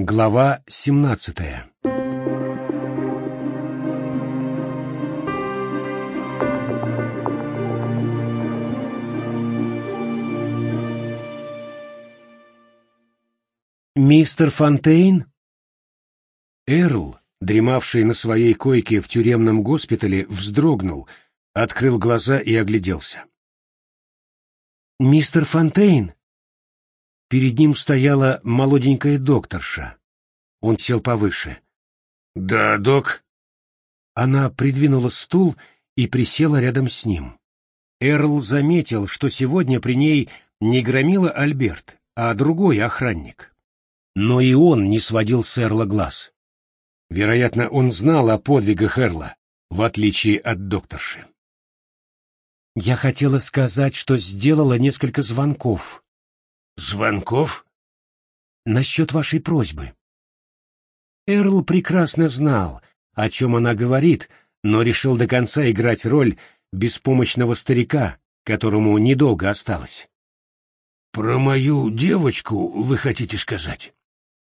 Глава семнадцатая «Мистер Фонтейн?» Эрл, дремавший на своей койке в тюремном госпитале, вздрогнул, открыл глаза и огляделся. «Мистер Фонтейн?» Перед ним стояла молоденькая докторша. Он сел повыше. «Да, док». Она придвинула стул и присела рядом с ним. Эрл заметил, что сегодня при ней не громила Альберт, а другой охранник. Но и он не сводил с Эрла глаз. Вероятно, он знал о подвигах Эрла, в отличие от докторши. «Я хотела сказать, что сделала несколько звонков», Звонков? Насчет вашей просьбы. Эрл прекрасно знал, о чем она говорит, но решил до конца играть роль беспомощного старика, которому недолго осталось. «Про мою девочку вы хотите сказать?»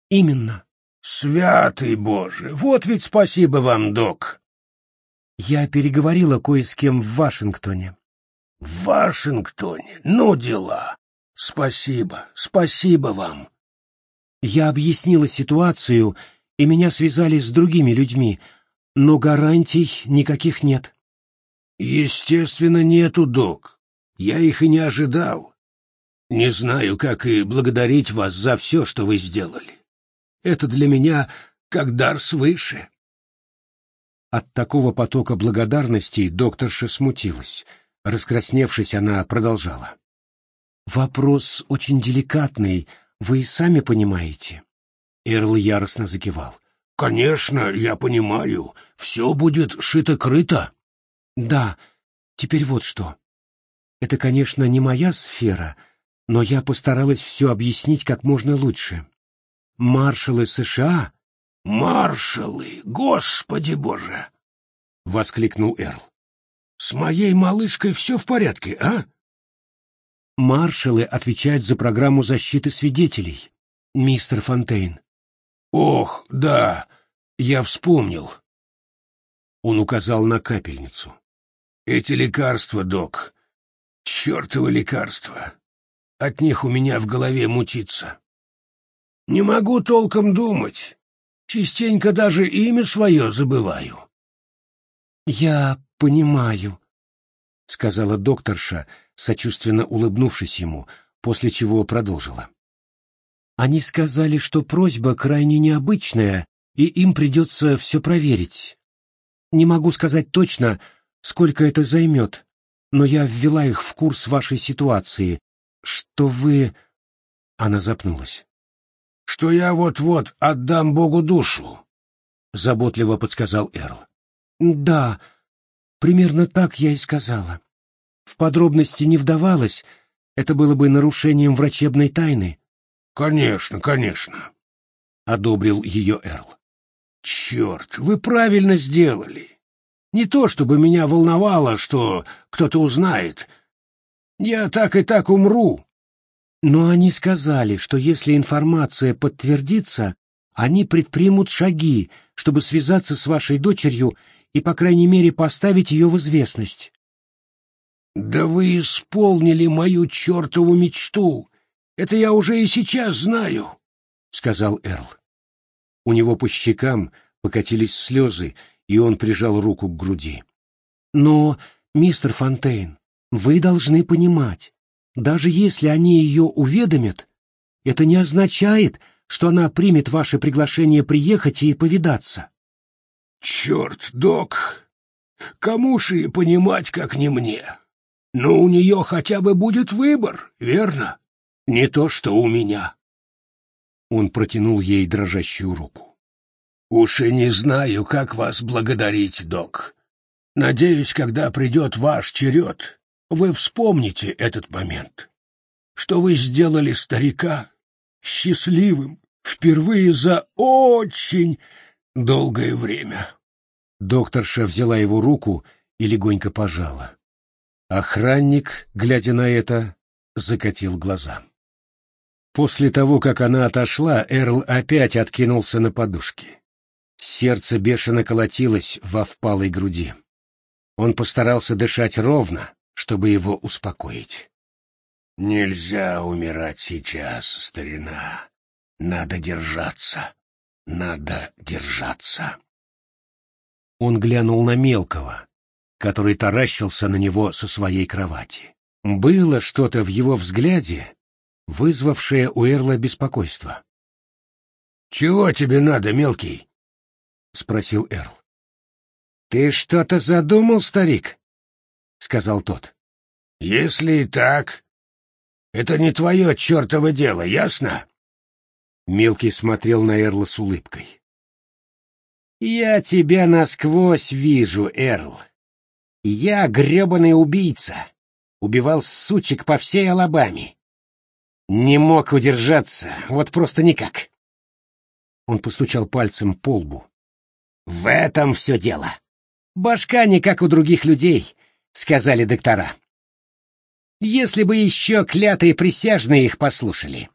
«Именно». «Святый Боже! Вот ведь спасибо вам, док!» «Я переговорила кое с кем в Вашингтоне». «В Вашингтоне? Ну, дела. Спасибо, спасибо вам. Я объяснила ситуацию, и меня связали с другими людьми, но гарантий никаких нет. Естественно, нету, док. Я их и не ожидал. Не знаю, как и благодарить вас за все, что вы сделали. Это для меня как дар свыше. От такого потока благодарностей докторша смутилась. Раскрасневшись, она продолжала. «Вопрос очень деликатный, вы и сами понимаете». Эрл яростно закивал. «Конечно, я понимаю. Все будет шито-крыто». «Да, теперь вот что. Это, конечно, не моя сфера, но я постаралась все объяснить как можно лучше. Маршалы США...» «Маршалы! Господи Боже!» — воскликнул Эрл. «С моей малышкой все в порядке, а?» Маршалы отвечают за программу защиты свидетелей, мистер Фонтейн. Ох, да, я вспомнил. Он указал на капельницу. Эти лекарства, док. Чёртовы лекарства. От них у меня в голове мутится. Не могу толком думать. Частенько даже имя свое забываю. Я понимаю, сказала докторша, сочувственно улыбнувшись ему, после чего продолжила. Они сказали, что просьба крайне необычная, и им придется все проверить. Не могу сказать точно, сколько это займет, но я ввела их в курс вашей ситуации, что вы... Она запнулась. «Что я вот-вот отдам Богу душу», — заботливо подсказал Эрл. «Да, примерно так я и сказала. В подробности не вдавалась, это было бы нарушением врачебной тайны. «Конечно, конечно», — одобрил ее Эрл. «Черт, вы правильно сделали. Не то чтобы меня волновало, что кто-то узнает. Я так и так умру». Но они сказали, что если информация подтвердится, они предпримут шаги, чтобы связаться с вашей дочерью и, по крайней мере, поставить ее в известность. «Да вы исполнили мою чертову мечту! Это я уже и сейчас знаю!» — сказал Эрл. У него по щекам покатились слезы, и он прижал руку к груди. «Но, мистер Фонтейн, вы должны понимать, даже если они ее уведомят, это не означает, что она примет ваше приглашение приехать и повидаться». «Черт, док! Кому же понимать, как не мне?» Но у нее хотя бы будет выбор, верно? Не то, что у меня. Он протянул ей дрожащую руку. Уж и не знаю, как вас благодарить, док. Надеюсь, когда придет ваш черед, вы вспомните этот момент. Что вы сделали старика счастливым впервые за очень долгое время. Докторша взяла его руку и легонько пожала. Охранник, глядя на это, закатил глаза. После того, как она отошла, Эрл опять откинулся на подушки. Сердце бешено колотилось во впалой груди. Он постарался дышать ровно, чтобы его успокоить. «Нельзя умирать сейчас, старина. Надо держаться. Надо держаться». Он глянул на мелкого, который таращился на него со своей кровати. Было что-то в его взгляде, вызвавшее у Эрла беспокойство. «Чего тебе надо, мелкий?» — спросил Эрл. «Ты что-то задумал, старик?» — сказал тот. «Если и так, это не твое чертово дело, ясно?» Мелкий смотрел на Эрла с улыбкой. «Я тебя насквозь вижу, Эрл. Я гребаный убийца. Убивал сучек по всей Алабаме. Не мог удержаться, вот просто никак». Он постучал пальцем по лбу. «В этом все дело. Башка не как у других людей», — сказали доктора. «Если бы еще клятые присяжные их послушали».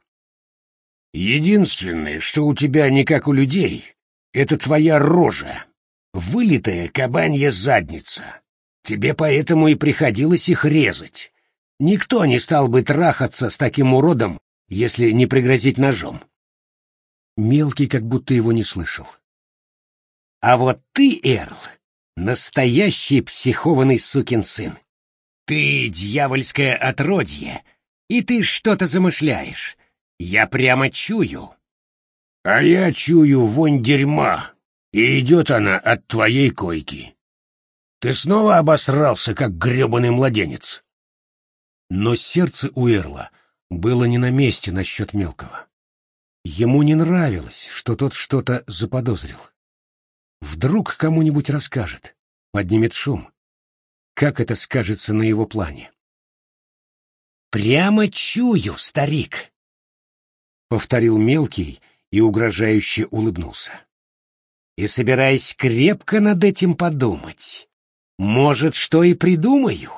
«Единственное, что у тебя не как у людей, это твоя рожа, вылитая кабанья задница. Тебе поэтому и приходилось их резать. Никто не стал бы трахаться с таким уродом, если не пригрозить ножом». Мелкий как будто его не слышал. А вот ты, Эрл, настоящий психованный сукин сын. Ты дьявольское отродье, и ты что-то замышляешь. Я прямо чую. А я чую вонь дерьма, и идет она от твоей койки. Ты снова обосрался, как гребаный младенец. Но сердце у Эрла было не на месте насчет мелкого. Ему не нравилось, что тот что-то заподозрил. Вдруг кому-нибудь расскажет, поднимет шум. Как это скажется на его плане? «Прямо чую, старик!» — повторил мелкий и угрожающе улыбнулся. «И собираясь крепко над этим подумать, может, что и придумаю.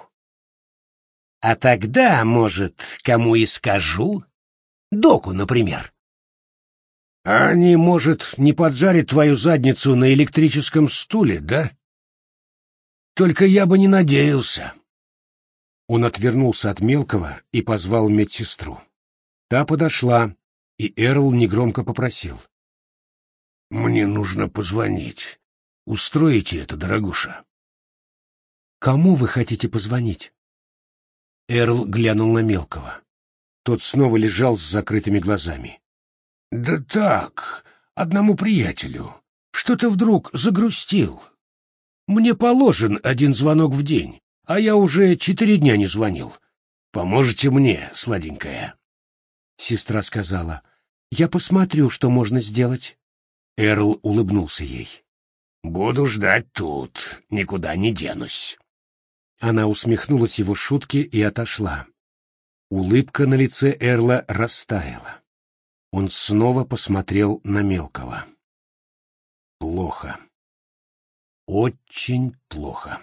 А тогда, может, кому и скажу? Доку, например». А они, может, не поджарят твою задницу на электрическом стуле, да? Только я бы не надеялся. Он отвернулся от мелкого и позвал медсестру. Та подошла, и Эрл негромко попросил. «Мне нужно позвонить. Устроите это, дорогуша». «Кому вы хотите позвонить?» Эрл глянул на мелкого. Тот снова лежал с закрытыми глазами. Да так, одному приятелю. Что-то вдруг загрустил. Мне положен один звонок в день, а я уже четыре дня не звонил. Поможете мне, сладенькая?» Сестра сказала, «Я посмотрю, что можно сделать». Эрл улыбнулся ей. «Буду ждать тут, никуда не денусь». Она усмехнулась его шутке и отошла. Улыбка на лице Эрла растаяла. Он снова посмотрел на мелкого. Плохо. Очень плохо.